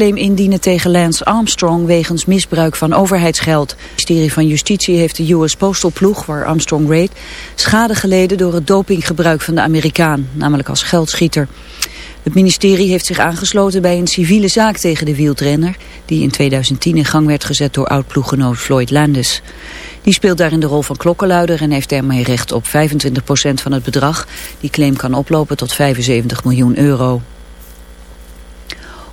claim indienen tegen Lance Armstrong wegens misbruik van overheidsgeld. Het ministerie van Justitie heeft de US Postal ploeg, waar Armstrong reed, schade geleden door het dopinggebruik van de Amerikaan, namelijk als geldschieter. Het ministerie heeft zich aangesloten bij een civiele zaak tegen de wielrenner, die in 2010 in gang werd gezet door oud-ploeggenoot Floyd Landis. Die speelt daarin de rol van klokkenluider en heeft daarmee recht op 25% van het bedrag. Die claim kan oplopen tot 75 miljoen euro.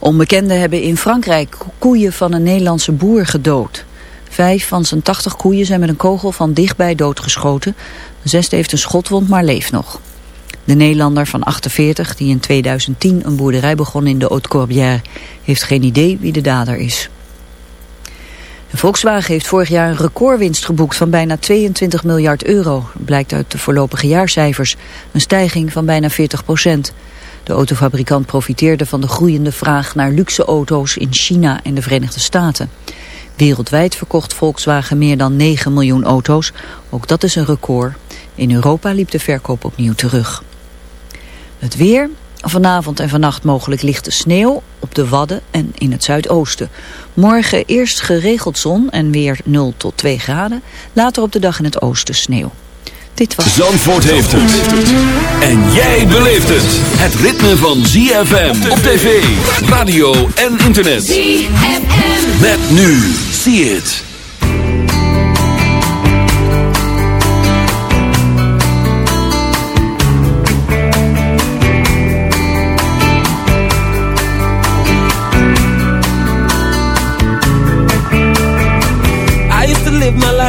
Onbekenden hebben in Frankrijk koeien van een Nederlandse boer gedood. Vijf van zijn 80 koeien zijn met een kogel van dichtbij doodgeschoten. De zesde heeft een schotwond, maar leeft nog. De Nederlander van 48, die in 2010 een boerderij begon in de Haute-Corbière, heeft geen idee wie de dader is. Volkswagen heeft vorig jaar een recordwinst geboekt van bijna 22 miljard euro. Blijkt uit de voorlopige jaarcijfers. Een stijging van bijna 40 procent. De autofabrikant profiteerde van de groeiende vraag naar luxe auto's in China en de Verenigde Staten. Wereldwijd verkocht Volkswagen meer dan 9 miljoen auto's. Ook dat is een record. In Europa liep de verkoop opnieuw terug. Het weer, Vanavond en vannacht mogelijk lichte sneeuw op de Wadden en in het zuidoosten. Morgen eerst geregeld zon en weer 0 tot 2 graden. Later op de dag in het oosten sneeuw. Dit was... Zandvoort heeft het. En jij beleeft het. Het ritme van ZFM op tv, radio en internet. ZFM. Met nu. See it.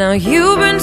Now you've been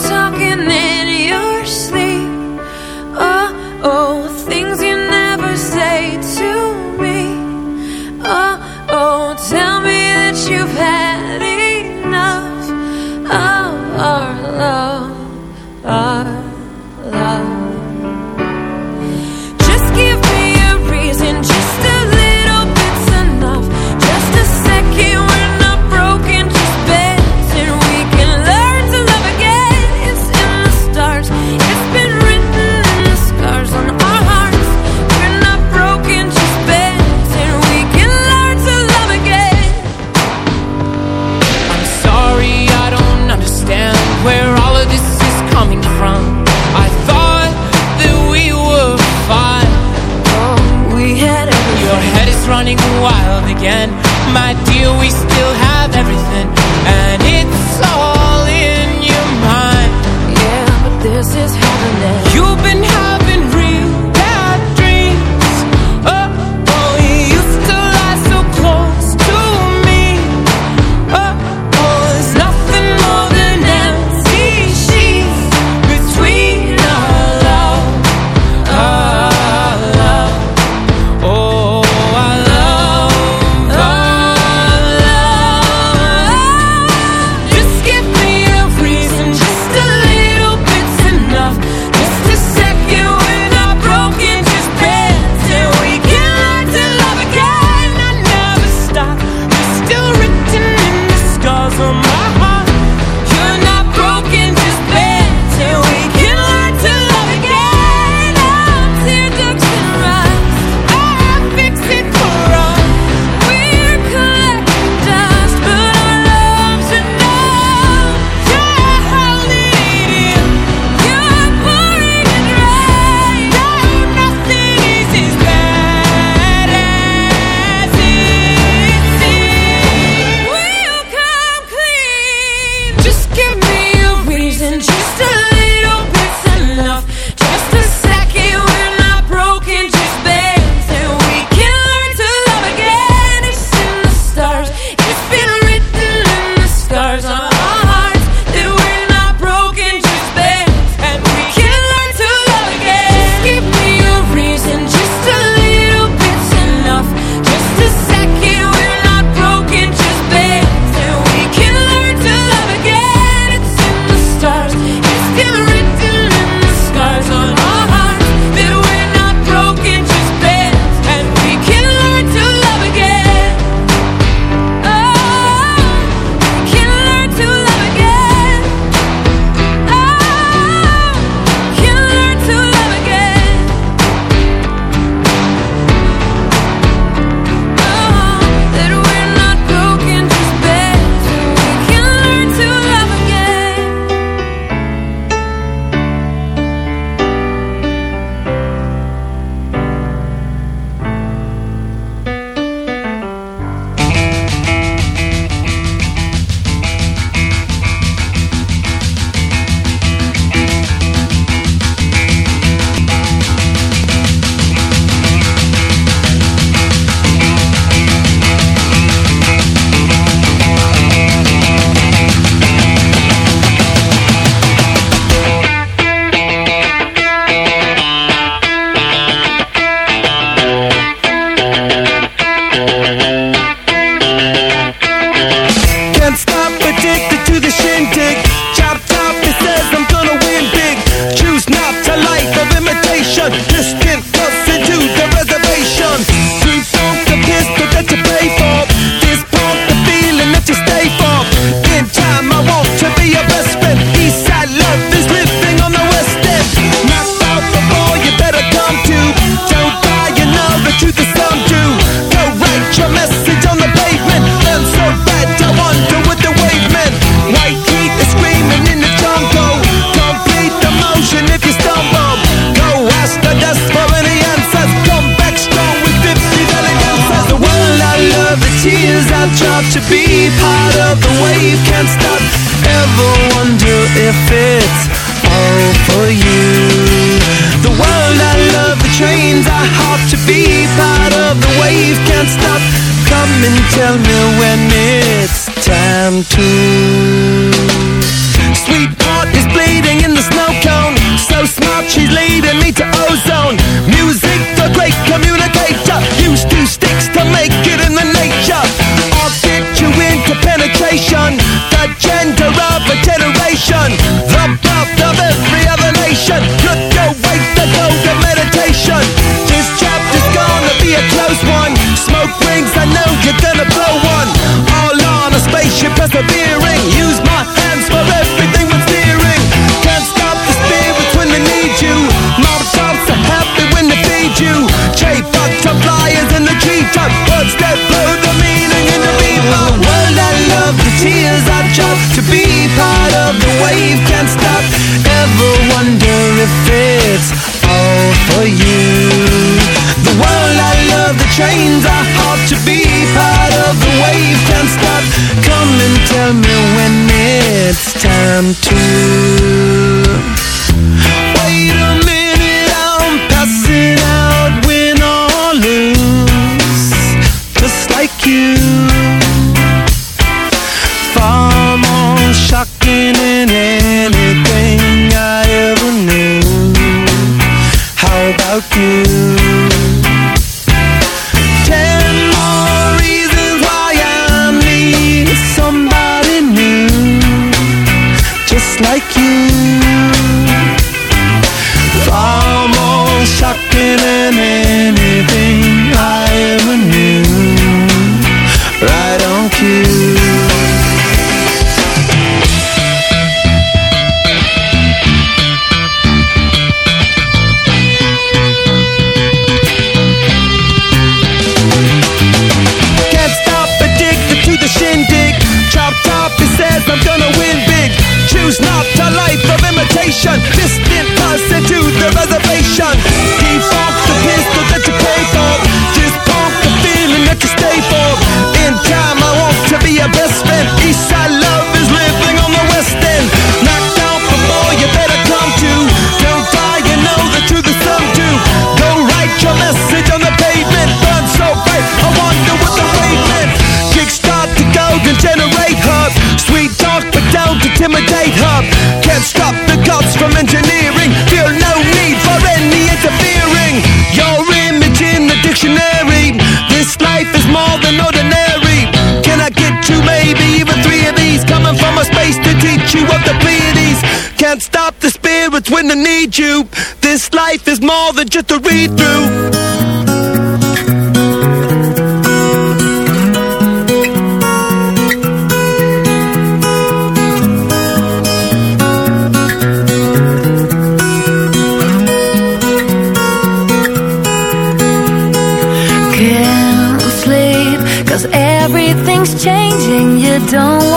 Things changing, you don't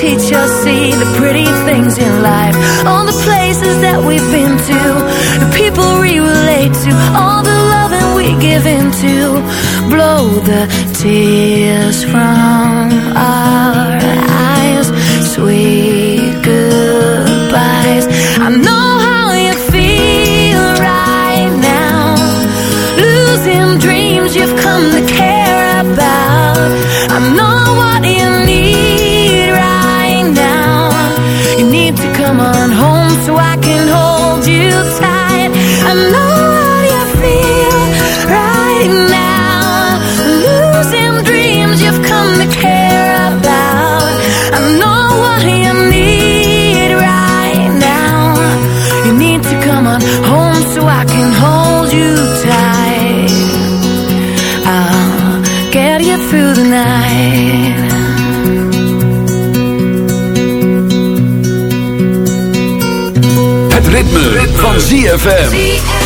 Teach us see the pretty things in life. All the places that we've been to, the people we relate to, all the loving we give into. Blow the tears from our eyes, sweet goodbyes. I know how you feel right now, losing dreams you've come to come to care Van ZFM.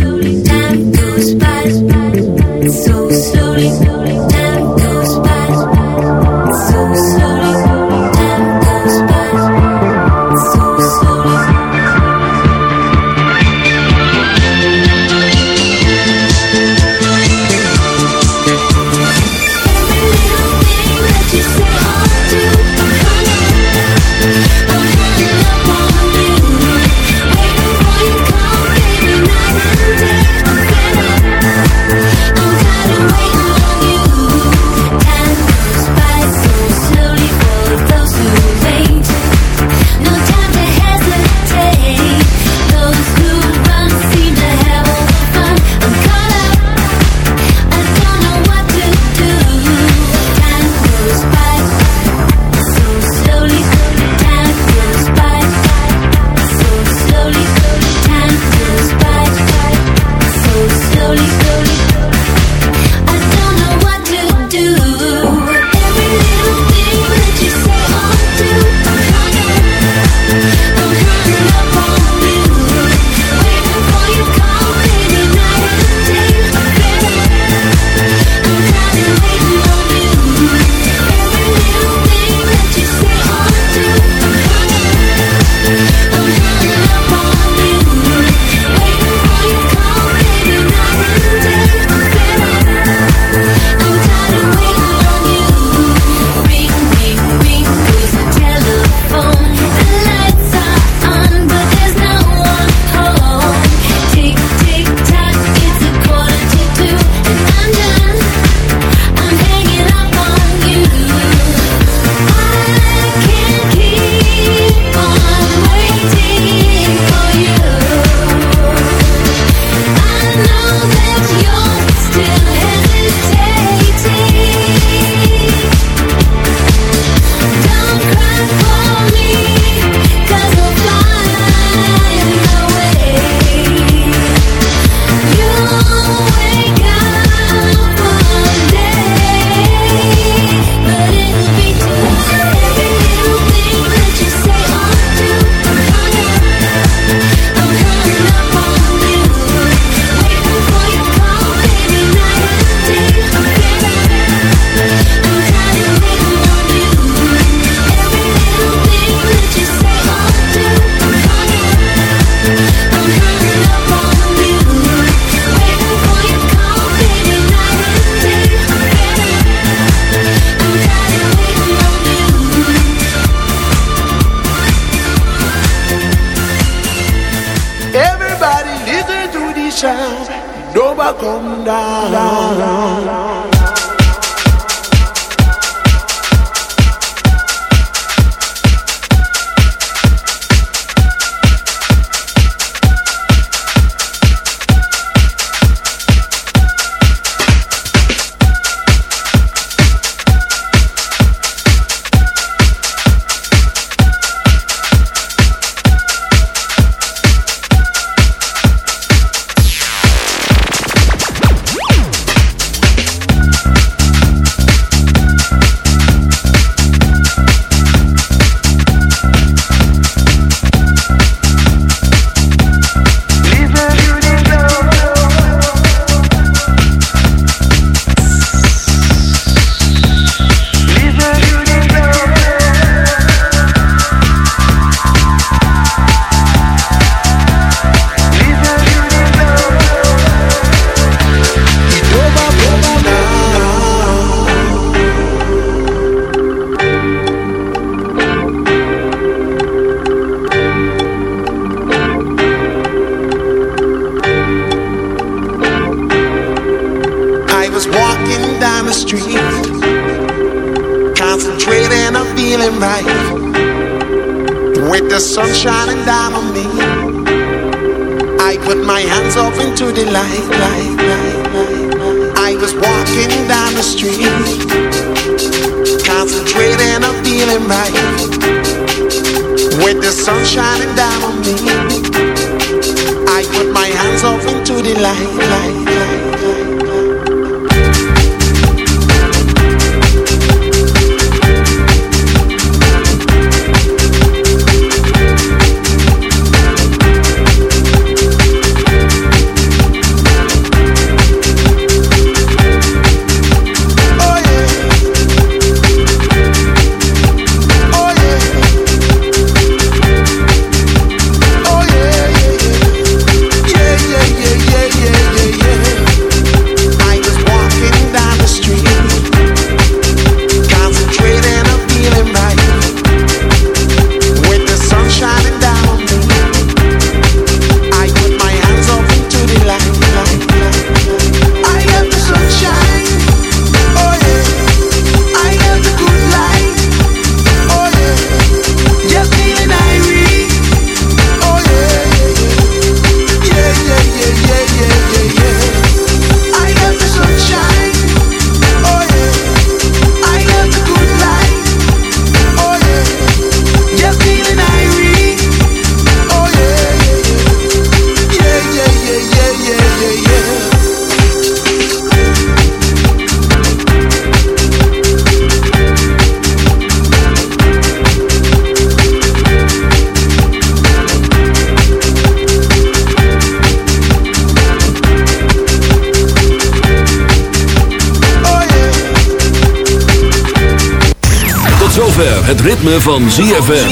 Ritme van ZFM.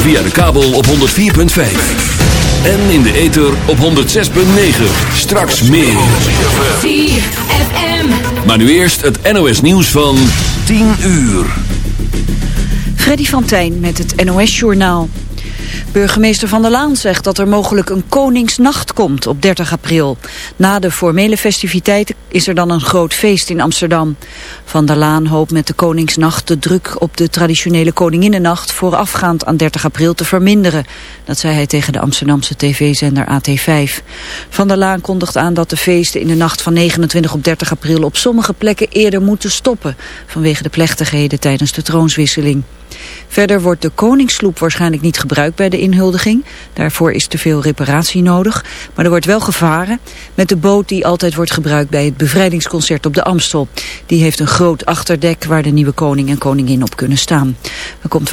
Via de kabel op 104.5. En in de ether op 106.9. Straks meer. ZFM. Maar nu eerst het NOS nieuws van 10 uur. Freddy van Tijn met het NOS-journaal. Burgemeester Van der Laan zegt dat er mogelijk een Koningsnacht komt op 30 april. Na de formele festiviteiten is er dan een groot feest in Amsterdam. Van der Laan hoopt met de Koningsnacht de druk op de traditionele Koninginnennacht voorafgaand aan 30 april te verminderen. Dat zei hij tegen de Amsterdamse tv-zender AT5. Van der Laan kondigt aan dat de feesten in de nacht van 29 op 30 april op sommige plekken eerder moeten stoppen vanwege de plechtigheden tijdens de troonswisseling. Verder wordt de koningssloep waarschijnlijk niet gebruikt bij de inhuldiging. Daarvoor is te veel reparatie nodig. Maar er wordt wel gevaren met de boot die altijd wordt gebruikt bij het bevrijdingsconcert op de Amstel. Die heeft een groot achterdek waar de nieuwe koning en koningin op kunnen staan. Er komt